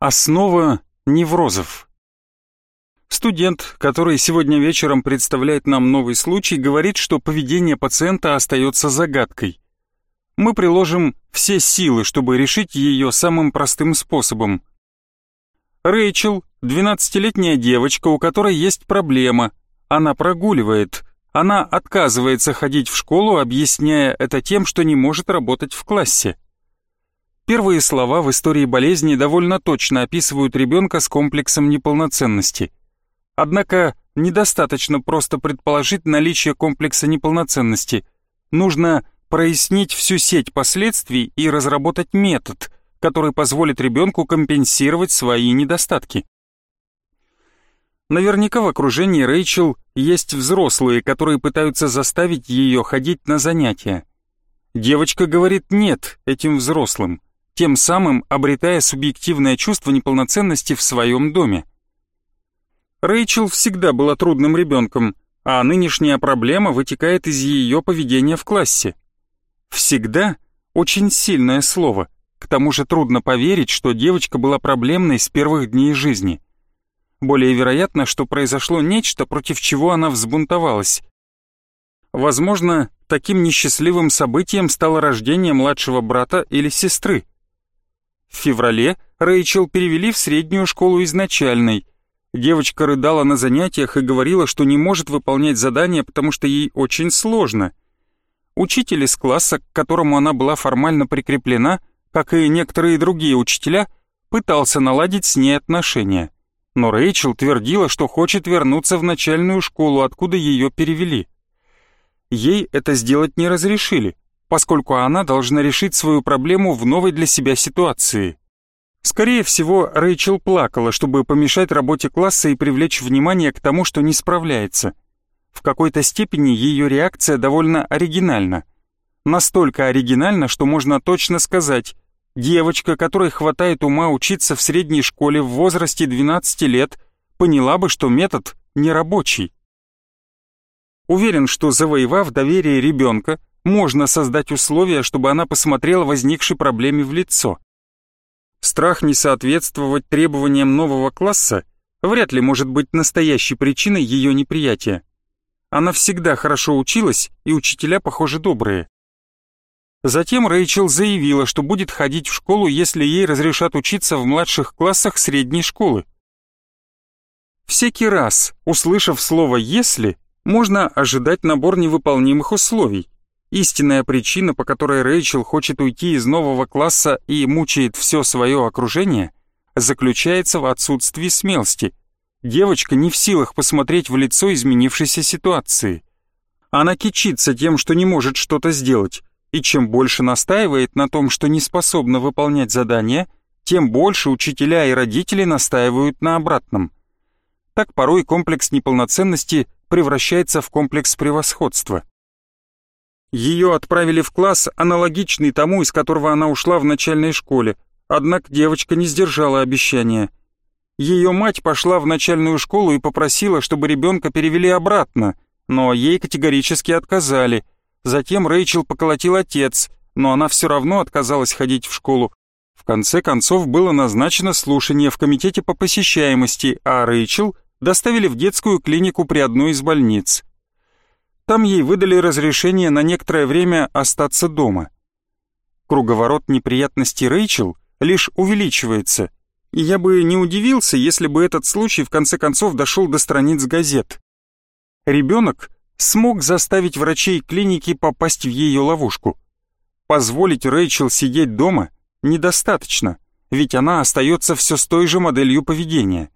Основа неврозов. Студент, который сегодня вечером представляет нам новый случай, говорит, что поведение пациента остается загадкой. Мы приложим все силы, чтобы решить ее самым простым способом. Рэйчел – 12-летняя девочка, у которой есть проблема. Она прогуливает. Она отказывается ходить в школу, объясняя это тем, что не может работать в классе. Первые слова в истории болезни довольно точно описывают ребенка с комплексом неполноценности. Однако недостаточно просто предположить наличие комплекса неполноценности. Нужно прояснить всю сеть последствий и разработать метод, который позволит ребенку компенсировать свои недостатки. Наверняка в окружении Рэйчел есть взрослые, которые пытаются заставить ее ходить на занятия. Девочка говорит «нет» этим взрослым тем самым обретая субъективное чувство неполноценности в своем доме. Рэйчел всегда была трудным ребенком, а нынешняя проблема вытекает из ее поведения в классе. «Всегда» — очень сильное слово, к тому же трудно поверить, что девочка была проблемной с первых дней жизни. Более вероятно, что произошло нечто, против чего она взбунтовалась. Возможно, таким несчастливым событием стало рождение младшего брата или сестры. В феврале Рэйчел перевели в среднюю школу изначальной. Девочка рыдала на занятиях и говорила, что не может выполнять задания, потому что ей очень сложно. Учитель из класса, к которому она была формально прикреплена, как и некоторые другие учителя, пытался наладить с ней отношения. Но Рэйчел твердила, что хочет вернуться в начальную школу, откуда ее перевели. Ей это сделать не разрешили, поскольку она должна решить свою проблему в новой для себя ситуации. Скорее всего, Рэйчел плакала, чтобы помешать работе класса и привлечь внимание к тому, что не справляется. В какой-то степени ее реакция довольно оригинальна. Настолько оригинальна, что можно точно сказать, девочка, которой хватает ума учиться в средней школе в возрасте 12 лет, поняла бы, что метод нерабочий. Уверен, что завоевав доверие ребенка, можно создать условия, чтобы она посмотрела возникшей проблеме в лицо. Страх не соответствовать требованиям нового класса вряд ли может быть настоящей причиной ее неприятия. Она всегда хорошо училась, и учителя, похоже, добрые. Затем Рэйчел заявила, что будет ходить в школу, если ей разрешат учиться в младших классах средней школы. Всякий раз, услышав слово «если», можно ожидать набор невыполнимых условий. Истинная причина, по которой Рэйчел хочет уйти из нового класса и мучает все свое окружение, заключается в отсутствии смелости. Девочка не в силах посмотреть в лицо изменившейся ситуации. Она кичится тем, что не может что-то сделать, и чем больше настаивает на том, что не способна выполнять задания, тем больше учителя и родители настаивают на обратном. Так порой комплекс неполноценности превращается в комплекс превосходства. Ее отправили в класс, аналогичный тому, из которого она ушла в начальной школе, однако девочка не сдержала обещания. Ее мать пошла в начальную школу и попросила, чтобы ребенка перевели обратно, но ей категорически отказали. Затем Рэйчел поколотил отец, но она все равно отказалась ходить в школу. В конце концов было назначено слушание в комитете по посещаемости, а Рэйчел доставили в детскую клинику при одной из больниц. Там ей выдали разрешение на некоторое время остаться дома. Круговорот неприятностей Рэйчел лишь увеличивается, и я бы не удивился, если бы этот случай в конце концов дошел до страниц газет. Ребенок смог заставить врачей клиники попасть в ее ловушку. Позволить Рэйчел сидеть дома недостаточно, ведь она остается все с той же моделью поведения.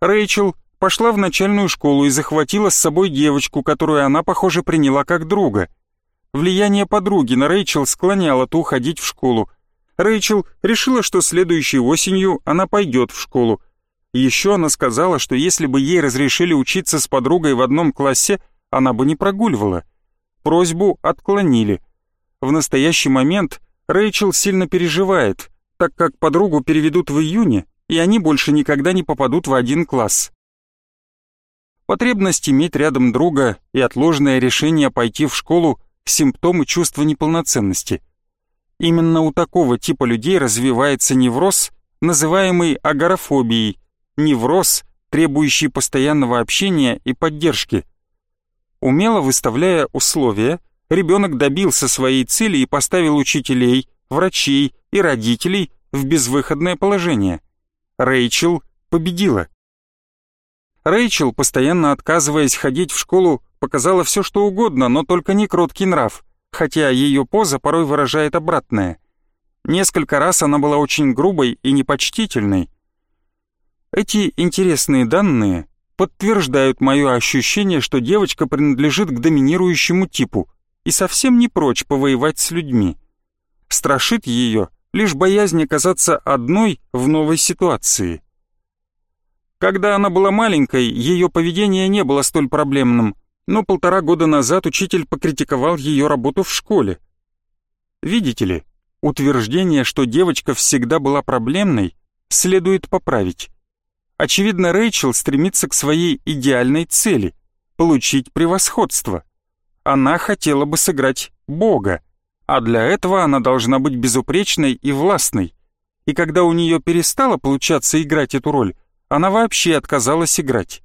Рэйчел пошла в начальную школу и захватила с собой девочку, которую она, похоже, приняла как друга. Влияние подруги на Рэйчел склоняло ту ходить в школу. Рэйчел решила, что следующей осенью она пойдет в школу. Еще она сказала, что если бы ей разрешили учиться с подругой в одном классе, она бы не прогуливала. Просьбу отклонили. В настоящий момент Рэйчел сильно переживает, так как подругу переведут в июне, и они больше никогда не попадут в один класс. Потребность иметь рядом друга и отложенное решение пойти в школу – симптомы чувства неполноценности. Именно у такого типа людей развивается невроз, называемый агорафобией, невроз, требующий постоянного общения и поддержки. Умело выставляя условия, ребенок добился своей цели и поставил учителей, врачей и родителей в безвыходное положение. Рэйчел победила. Рэйчел, постоянно отказываясь ходить в школу, показала все что угодно, но только не кроткий нрав, хотя ее поза порой выражает обратное. Несколько раз она была очень грубой и непочтительной. Эти интересные данные подтверждают мое ощущение, что девочка принадлежит к доминирующему типу и совсем не прочь повоевать с людьми. Страшит ее лишь боязнь оказаться одной в новой ситуации. Когда она была маленькой, ее поведение не было столь проблемным, но полтора года назад учитель покритиковал ее работу в школе. Видите ли, утверждение, что девочка всегда была проблемной, следует поправить. Очевидно, Рэйчел стремится к своей идеальной цели — получить превосходство. Она хотела бы сыграть Бога, а для этого она должна быть безупречной и властной. И когда у нее перестало получаться играть эту роль, она вообще отказалась играть.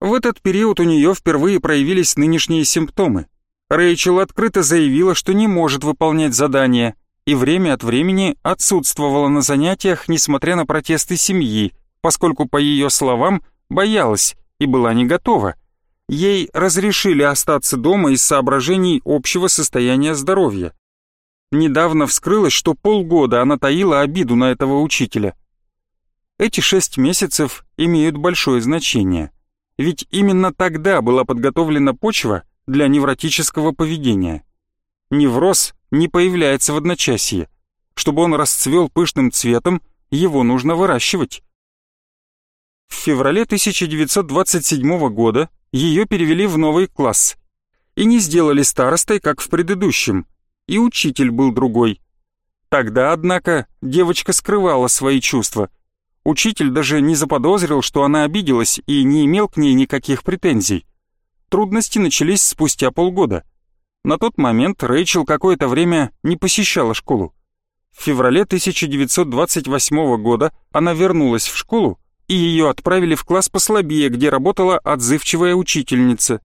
В этот период у нее впервые проявились нынешние симптомы. Рэйчел открыто заявила, что не может выполнять задания, и время от времени отсутствовала на занятиях, несмотря на протесты семьи, поскольку, по ее словам, боялась и была не готова. Ей разрешили остаться дома из соображений общего состояния здоровья. Недавно вскрылось, что полгода она таила обиду на этого учителя. Эти шесть месяцев имеют большое значение ведь именно тогда была подготовлена почва для невротического поведения. Невроз не появляется в одночасье. Чтобы он расцвел пышным цветом, его нужно выращивать. В феврале 1927 года ее перевели в новый класс. И не сделали старостой, как в предыдущем. И учитель был другой. Тогда, однако, девочка скрывала свои чувства – Учитель даже не заподозрил, что она обиделась и не имел к ней никаких претензий. Трудности начались спустя полгода. На тот момент Рэйчел какое-то время не посещала школу. В феврале 1928 года она вернулась в школу, и ее отправили в класс послабее, где работала отзывчивая учительница.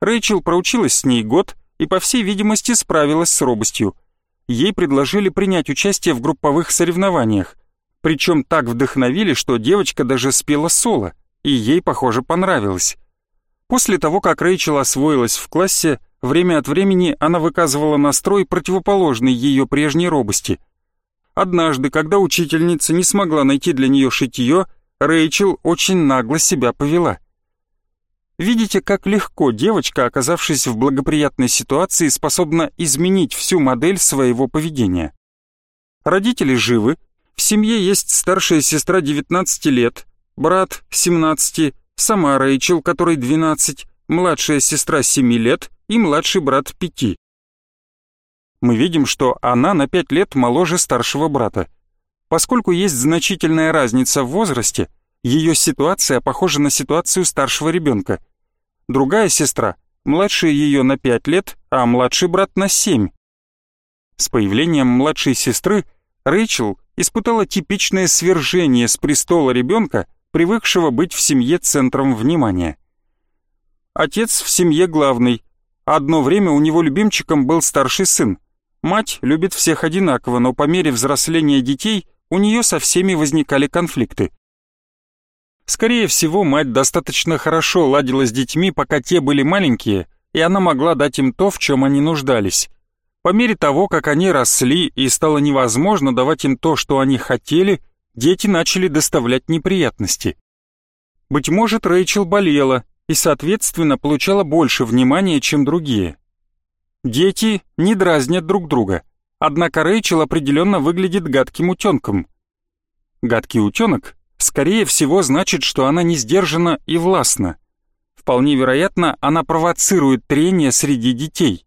Рэйчел проучилась с ней год и, по всей видимости, справилась с робостью. Ей предложили принять участие в групповых соревнованиях. Причем так вдохновили, что девочка даже спела соло, и ей, похоже, понравилось. После того, как Рэйчел освоилась в классе, время от времени она выказывала настрой, противоположный ее прежней робости. Однажды, когда учительница не смогла найти для нее шитье, Рэйчел очень нагло себя повела. Видите, как легко девочка, оказавшись в благоприятной ситуации, способна изменить всю модель своего поведения. Родители живы, в семье есть старшая сестра 19 лет, брат 17, сама Рэйчел, которой 12, младшая сестра 7 лет и младший брат 5. Мы видим, что она на 5 лет моложе старшего брата. Поскольку есть значительная разница в возрасте, ее ситуация похожа на ситуацию старшего ребенка. Другая сестра, младше ее на 5 лет, а младший брат на 7. С появлением младшей сестры Рэйчел испытала типичное свержение с престола ребенка, привыкшего быть в семье центром внимания. Отец в семье главный. Одно время у него любимчиком был старший сын. Мать любит всех одинаково, но по мере взросления детей у нее со всеми возникали конфликты. Скорее всего, мать достаточно хорошо ладила с детьми, пока те были маленькие, и она могла дать им то, в чем они нуждались. По мере того, как они росли и стало невозможно давать им то, что они хотели, дети начали доставлять неприятности. Быть может, Рэйчел болела и, соответственно, получала больше внимания, чем другие. Дети не дразнят друг друга, однако Рэйчел определенно выглядит гадким утенком. Гадкий утенок, скорее всего, значит, что она не сдержана и властна. Вполне вероятно, она провоцирует трение среди детей.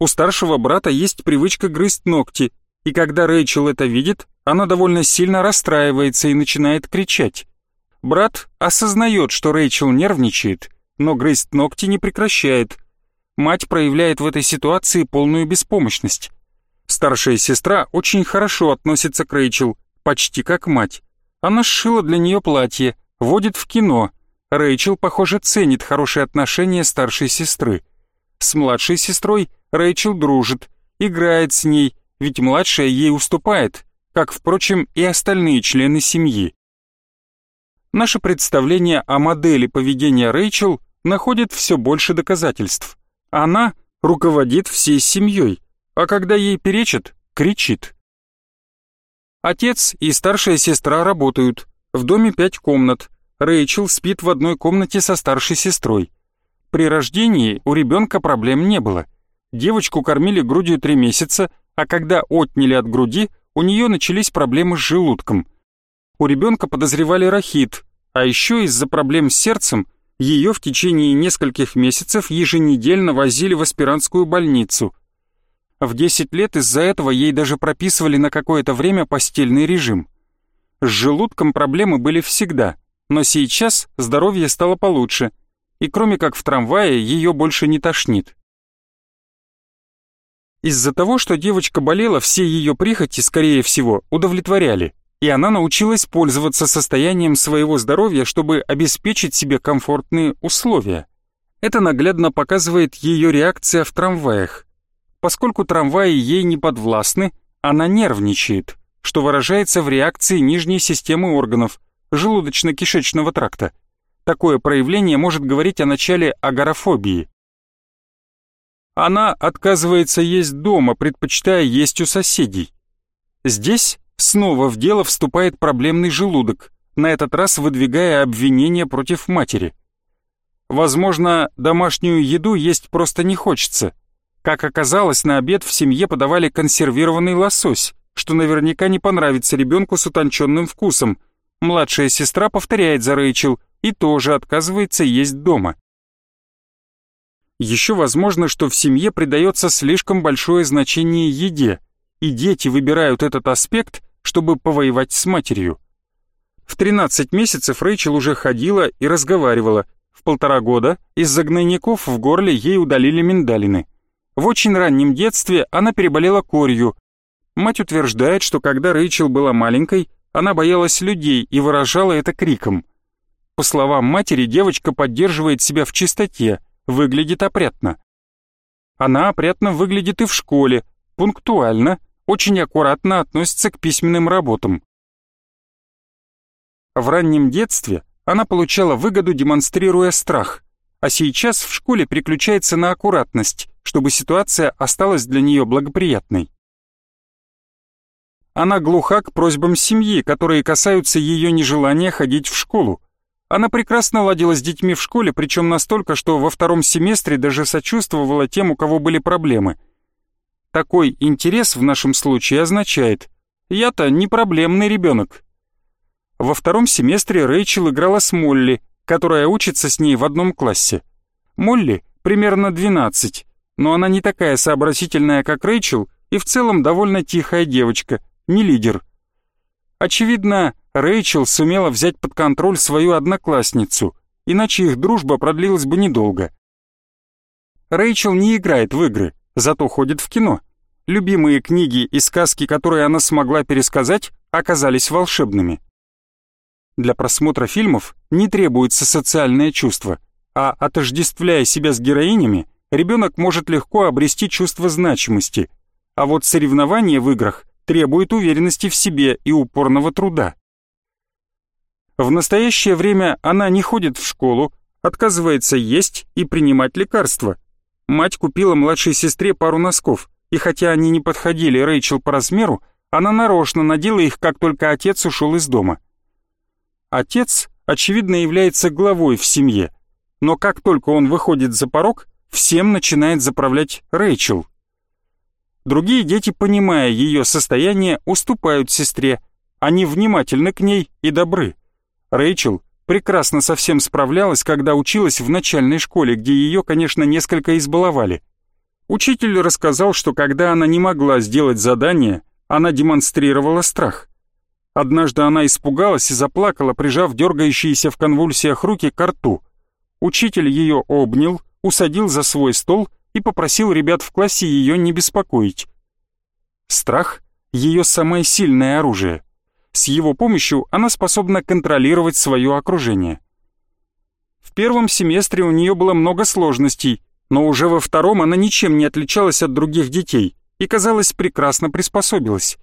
У старшего брата есть привычка грызть ногти, и когда Рэйчел это видит, она довольно сильно расстраивается и начинает кричать. Брат осознает, что Рэйчел нервничает, но грызть ногти не прекращает. Мать проявляет в этой ситуации полную беспомощность. Старшая сестра очень хорошо относится к Рэйчел, почти как мать. Она сшила для нее платье, водит в кино. Рэйчел, похоже, ценит хорошие отношения старшей сестры. С младшей сестрой Рэйчел дружит, играет с ней, ведь младшая ей уступает, как, впрочем, и остальные члены семьи. Наше представление о модели поведения Рэйчел находит все больше доказательств. Она руководит всей семьей, а когда ей перечат, кричит. Отец и старшая сестра работают, в доме пять комнат, Рэйчел спит в одной комнате со старшей сестрой. При рождении у ребенка проблем не было. Девочку кормили грудью три месяца, а когда отняли от груди, у нее начались проблемы с желудком. У ребенка подозревали рахит, а еще из-за проблем с сердцем ее в течение нескольких месяцев еженедельно возили в аспирантскую больницу. В 10 лет из-за этого ей даже прописывали на какое-то время постельный режим. С желудком проблемы были всегда, но сейчас здоровье стало получше, и кроме как в трамвае ее больше не тошнит. Из-за того, что девочка болела, все ее прихоти, скорее всего, удовлетворяли, и она научилась пользоваться состоянием своего здоровья, чтобы обеспечить себе комфортные условия. Это наглядно показывает ее реакция в трамваях. Поскольку трамваи ей не подвластны, она нервничает, что выражается в реакции нижней системы органов, желудочно-кишечного тракта. Такое проявление может говорить о начале агорафобии. Она отказывается есть дома, предпочитая есть у соседей. Здесь снова в дело вступает проблемный желудок, на этот раз выдвигая обвинение против матери. Возможно, домашнюю еду есть просто не хочется, как оказалось, на обед в семье подавали консервированный лосось, что наверняка не понравится ребенку с утонченным вкусом. Младшая сестра повторяет за Рэйчел и тоже отказывается есть дома. Еще возможно, что в семье придается слишком большое значение еде, и дети выбирают этот аспект, чтобы повоевать с матерью. В 13 месяцев Рэйчел уже ходила и разговаривала. В полтора года из-за гнойников в горле ей удалили миндалины. В очень раннем детстве она переболела корью. Мать утверждает, что когда Рэйчел была маленькой, она боялась людей и выражала это криком. По словам матери, девочка поддерживает себя в чистоте, выглядит опрятно. Она опрятно выглядит и в школе, пунктуально, очень аккуратно относится к письменным работам. В раннем детстве она получала выгоду, демонстрируя страх, а сейчас в школе переключается на аккуратность, чтобы ситуация осталась для нее благоприятной. Она глуха к просьбам семьи, которые касаются ее нежелания ходить в школу. Она прекрасно ладила с детьми в школе, причем настолько, что во втором семестре даже сочувствовала тем, у кого были проблемы. Такой интерес в нашем случае означает «я-то не проблемный ребенок». Во втором семестре Рэйчел играла с Молли, которая учится с ней в одном классе. Молли примерно 12, но она не такая сообразительная, как Рэйчел, и в целом довольно тихая девочка, не лидер. Очевидно, Рэйчел сумела взять под контроль свою одноклассницу, иначе их дружба продлилась бы недолго. Рэйчел не играет в игры, зато ходит в кино. Любимые книги и сказки, которые она смогла пересказать, оказались волшебными. Для просмотра фильмов не требуется социальное чувство, а отождествляя себя с героинями, ребенок может легко обрести чувство значимости, а вот соревнование в играх требует уверенности в себе и упорного труда. В настоящее время она не ходит в школу, отказывается есть и принимать лекарства. Мать купила младшей сестре пару носков, и хотя они не подходили Рэйчел по размеру, она нарочно надела их, как только отец ушел из дома. Отец, очевидно, является главой в семье, но как только он выходит за порог, всем начинает заправлять Рэйчел. Другие дети, понимая ее состояние, уступают сестре. Они внимательны к ней и добры. Рэйчел прекрасно со всем справлялась, когда училась в начальной школе, где ее, конечно, несколько избаловали. Учитель рассказал, что когда она не могла сделать задание, она демонстрировала страх. Однажды она испугалась и заплакала, прижав дергающиеся в конвульсиях руки к рту. Учитель ее обнял, усадил за свой стол и попросил ребят в классе ее не беспокоить. Страх — ее самое сильное оружие. С его помощью она способна контролировать свое окружение. В первом семестре у нее было много сложностей, но уже во втором она ничем не отличалась от других детей и, казалось, прекрасно приспособилась.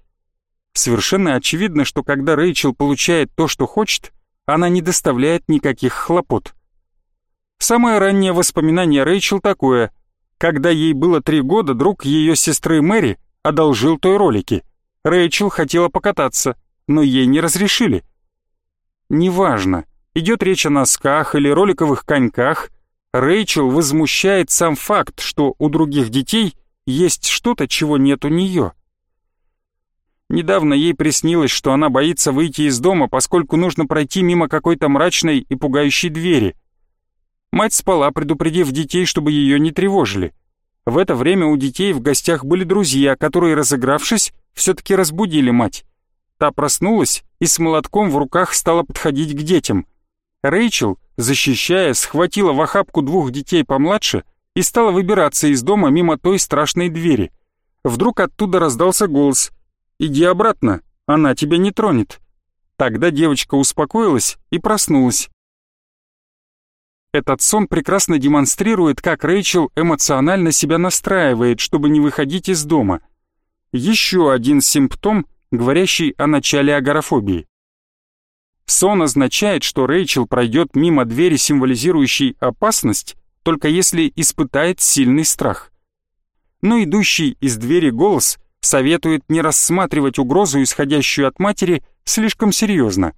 Совершенно очевидно, что когда Рэйчел получает то, что хочет, она не доставляет никаких хлопот. Самое раннее воспоминание Рэйчел такое. Когда ей было три года, друг ее сестры Мэри одолжил той ролики. Рэйчел хотела покататься, но ей не разрешили. Неважно, идет речь о носках или роликовых коньках, Рэйчел возмущает сам факт, что у других детей есть что-то, чего нет у нее. Недавно ей приснилось, что она боится выйти из дома, поскольку нужно пройти мимо какой-то мрачной и пугающей двери. Мать спала, предупредив детей, чтобы ее не тревожили. В это время у детей в гостях были друзья, которые, разыгравшись, все-таки разбудили мать. Та проснулась и с молотком в руках стала подходить к детям. Рэйчел, защищая, схватила в охапку двух детей помладше и стала выбираться из дома мимо той страшной двери. Вдруг оттуда раздался голос «Иди обратно, она тебя не тронет». Тогда девочка успокоилась и проснулась. Этот сон прекрасно демонстрирует, как Рэйчел эмоционально себя настраивает, чтобы не выходить из дома. Еще один симптом, говорящий о начале агорафобии. Сон означает, что Рэйчел пройдет мимо двери, символизирующей опасность, только если испытает сильный страх. Но идущий из двери голос советует не рассматривать угрозу, исходящую от матери, слишком серьезно.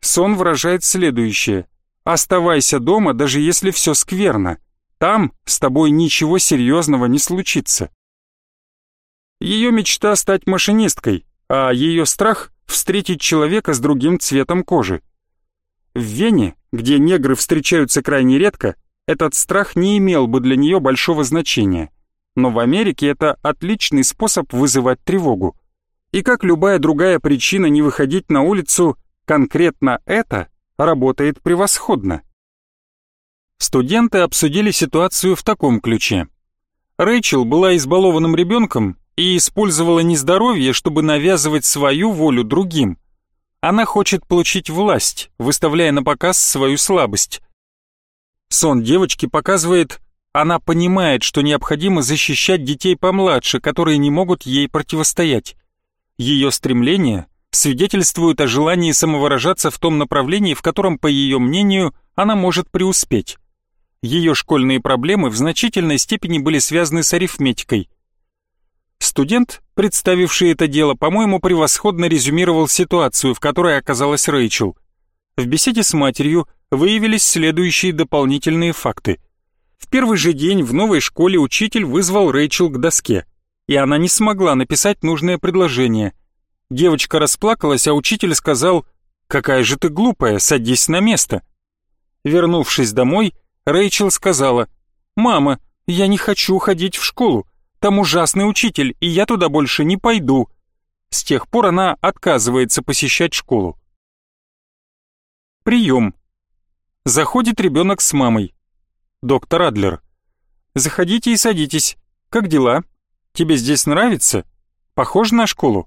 Сон выражает следующее. «Оставайся дома, даже если все скверно. Там с тобой ничего серьезного не случится». Ее мечта стать машинисткой, а ее страх — встретить человека с другим цветом кожи. В Вене, где негры встречаются крайне редко, этот страх не имел бы для нее большого значения но в Америке это отличный способ вызывать тревогу. И как любая другая причина не выходить на улицу, конкретно это работает превосходно. Студенты обсудили ситуацию в таком ключе. Рэйчел была избалованным ребенком и использовала нездоровье, чтобы навязывать свою волю другим. Она хочет получить власть, выставляя на показ свою слабость. Сон девочки показывает, она понимает, что необходимо защищать детей помладше, которые не могут ей противостоять. Ее стремления свидетельствуют о желании самовыражаться в том направлении, в котором, по ее мнению, она может преуспеть. Ее школьные проблемы в значительной степени были связаны с арифметикой. Студент, представивший это дело, по-моему, превосходно резюмировал ситуацию, в которой оказалась Рэйчел. В беседе с матерью выявились следующие дополнительные факты – в первый же день в новой школе учитель вызвал Рэйчел к доске, и она не смогла написать нужное предложение. Девочка расплакалась, а учитель сказал «Какая же ты глупая, садись на место». Вернувшись домой, Рэйчел сказала «Мама, я не хочу ходить в школу, там ужасный учитель, и я туда больше не пойду». С тех пор она отказывается посещать школу. Прием. Заходит ребенок с мамой доктор Адлер. «Заходите и садитесь. Как дела? Тебе здесь нравится? Похоже на школу?»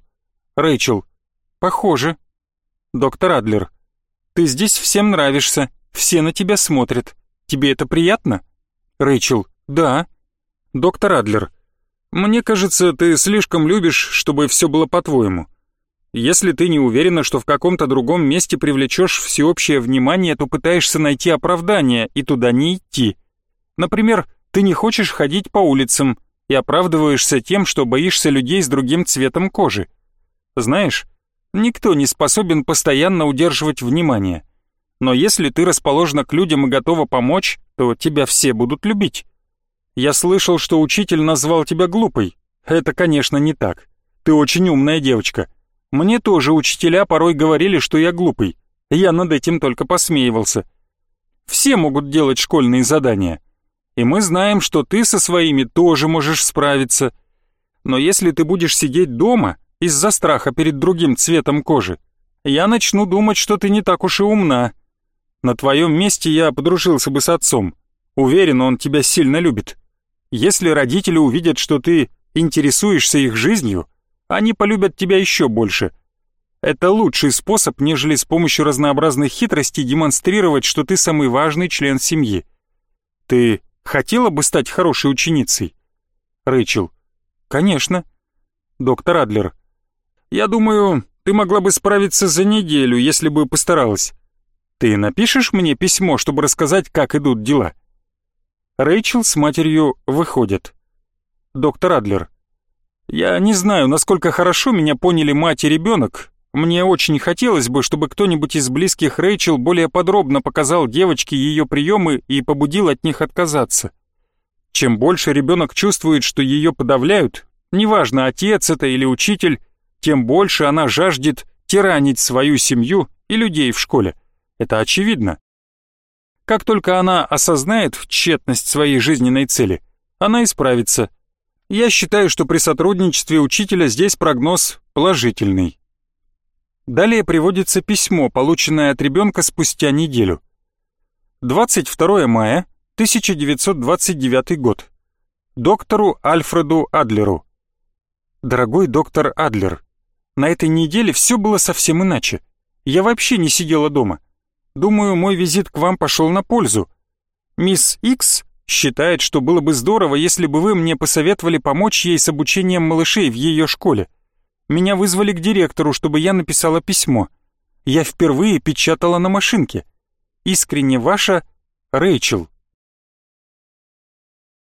Рэйчел. «Похоже». Доктор Адлер. «Ты здесь всем нравишься, все на тебя смотрят. Тебе это приятно?» Рэйчел. «Да». Доктор Адлер. «Мне кажется, ты слишком любишь, чтобы все было по-твоему. Если ты не уверена, что в каком-то другом месте привлечешь всеобщее внимание, то пытаешься найти оправдание и туда не идти. Например, ты не хочешь ходить по улицам и оправдываешься тем, что боишься людей с другим цветом кожи. Знаешь, никто не способен постоянно удерживать внимание. Но если ты расположена к людям и готова помочь, то тебя все будут любить. Я слышал, что учитель назвал тебя глупой. Это, конечно, не так. Ты очень умная девочка. Мне тоже учителя порой говорили, что я глупый. Я над этим только посмеивался. Все могут делать школьные задания и мы знаем, что ты со своими тоже можешь справиться. Но если ты будешь сидеть дома из-за страха перед другим цветом кожи, я начну думать, что ты не так уж и умна. На твоем месте я подружился бы с отцом. Уверен, он тебя сильно любит. Если родители увидят, что ты интересуешься их жизнью, они полюбят тебя еще больше. Это лучший способ, нежели с помощью разнообразных хитростей демонстрировать, что ты самый важный член семьи. Ты хотела бы стать хорошей ученицей? Рэйчел. Конечно. Доктор Адлер. Я думаю, ты могла бы справиться за неделю, если бы постаралась. Ты напишешь мне письмо, чтобы рассказать, как идут дела? Рэйчел с матерью выходят. Доктор Адлер. Я не знаю, насколько хорошо меня поняли мать и ребенок. Мне очень хотелось бы, чтобы кто-нибудь из близких Рэйчел более подробно показал девочке ее приемы и побудил от них отказаться. Чем больше ребенок чувствует, что ее подавляют, неважно, отец это или учитель, тем больше она жаждет тиранить свою семью и людей в школе. Это очевидно. Как только она осознает тщетность своей жизненной цели, она исправится. Я считаю, что при сотрудничестве учителя здесь прогноз положительный. Далее приводится письмо, полученное от ребенка спустя неделю. 22 мая 1929 год. Доктору Альфреду Адлеру. Дорогой доктор Адлер, на этой неделе все было совсем иначе. Я вообще не сидела дома. Думаю, мой визит к вам пошел на пользу. Мисс Икс считает, что было бы здорово, если бы вы мне посоветовали помочь ей с обучением малышей в ее школе. Меня вызвали к директору, чтобы я написала письмо. Я впервые печатала на машинке. Искренне ваша Рэйчел.